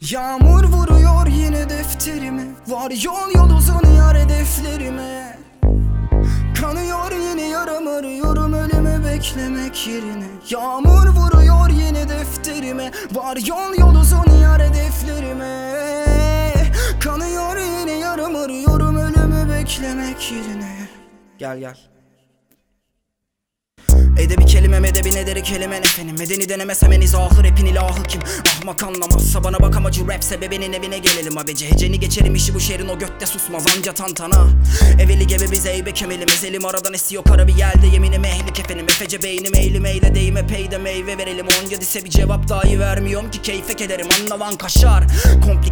Yağmur vuruyor yine defterime. Var yol yol uzun yar hedeflerime. Kanıyor yine yaram arıyorum ölümü beklemek yerine. Yağmur vuruyor yine defterime. Var yol yol uzun yar hedeflerime. Kanıyor yine yaram arıyorum ölümü beklemek yerine. Gel gel Edebi kelimem edebi nederi kelime efendim? Medeni denemesem en izahı rapin ilahı kim? Ahmak anlamazsa bana bak amacı rap sebebinin evine gelelim abece Heceni geçerim işi bu şehrin o götte susmaz anca tantana. Eveli gebe bize eybe kemelimiz Elim aradan esiyor kara bir yelde yeminim ehlik efendim. Efece beynim eğilim eyle deyime peyde meyve verelim. On yedise bir cevap dahi vermiyorum ki keyfe kederim. Anla lan kaşar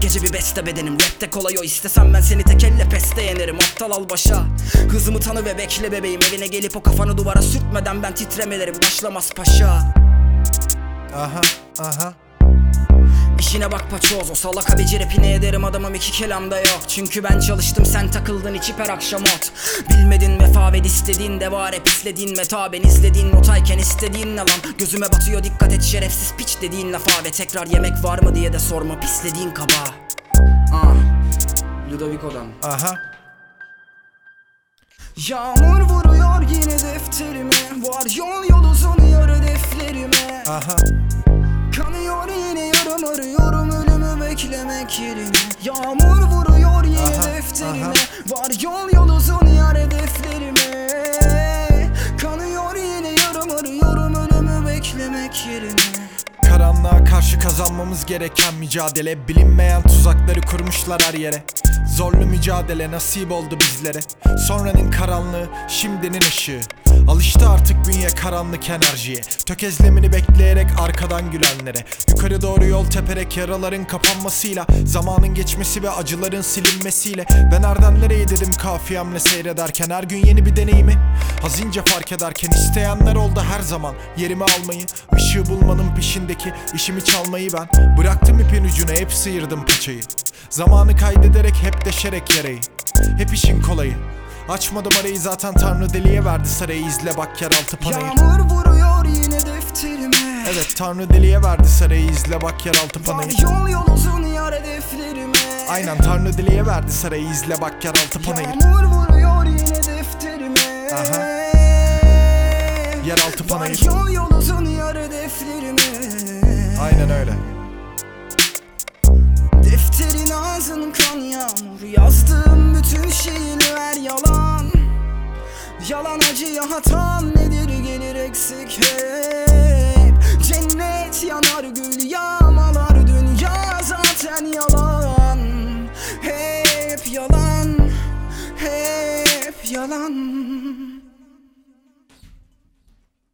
Komplikece bir beste bedenim Rapte kolay o. İstesem ben seni tek elle peste yenerim. Aptal al başa. Hızımı tanı ve bekle bebeğim. Evine gelip o kafanı duvara sürtmeden ben titremelerim. Başlamaz paşa. Aha aha İşine bak paçoz. O salaka beceri rapine ederim adamım iki kelamda yok. Çünkü ben çalıştım sen takıldın içip her akşam ot. Bilmedin vefa ve istediğin de var hep izlediğin meta. Ben izlediğin notayken istediğin ne lan? Gözüme batıyor dikkat et şerefsiz piç dediğin lafa. Ve tekrar yemek var mı diye de sorma pislediğin kaba. Ah Ludovico'dan. Aha. Yağmur vuruyor yine defterime. Var yol yol uzun hedeflerime aha yerine Yağmur vuruyor yine Aha, defterime. aha. Var yol yol uzun yar hedeflerime. Kanıyor yine yaram arıyorum ölümü beklemek yerine. Karanlığa karşı kazanmamız gereken mücadele. Bilinmeyen tuzakları kurmuşlar her yere Zorlu mücadele nasip oldu bizlere. Sonranın karanlığı şimdinin ışığı. Alıştı artık bünye karanlık enerjiye. Tökezlemini bekleyerek arkadan gülenlere. Yukarı doğru yol teperek yaraların kapanmasıyla Zamanın geçmesi ve acıların silinmesiyle. Ben nereden nereye dedim kafiyemle seyrederken Her gün yeni bir deneyimi. Hazince fark ederken isteyenler oldu her zaman Yerimi almayı, ışığı bulmanın peşindeki işimi çalmayı ben. Bıraktım ipin ucuna hep sıyırdım paçayı Zamanı kaydederek hep deşerek yarayı. Hep işin kolayı. Açmadım arayı zaten Tanrı deliye verdi sarayı. İzle bak yeraltı panayı Yağmur vuruyor yine defterime. Evet Tanrı deliye verdi sarayı. İzle bak yeraltı panayı yol yol uzun yar hedeflerime. Aynen Tanrı deliye verdi sarayı. İzle bak yeraltı panayı Yağmur vuruyor yine defterime. Aha. Yeraltı panayı yol yol uzun yar hedeflerime. Aynen öyle Ağzın kan yağmur Yazdığım bütün şiirler yalan. Yalan acıya hatam nedir gelir eksik hep. Cennet yanar gül yağmalar dünya zaten yalan. Hep yalan Hep yalan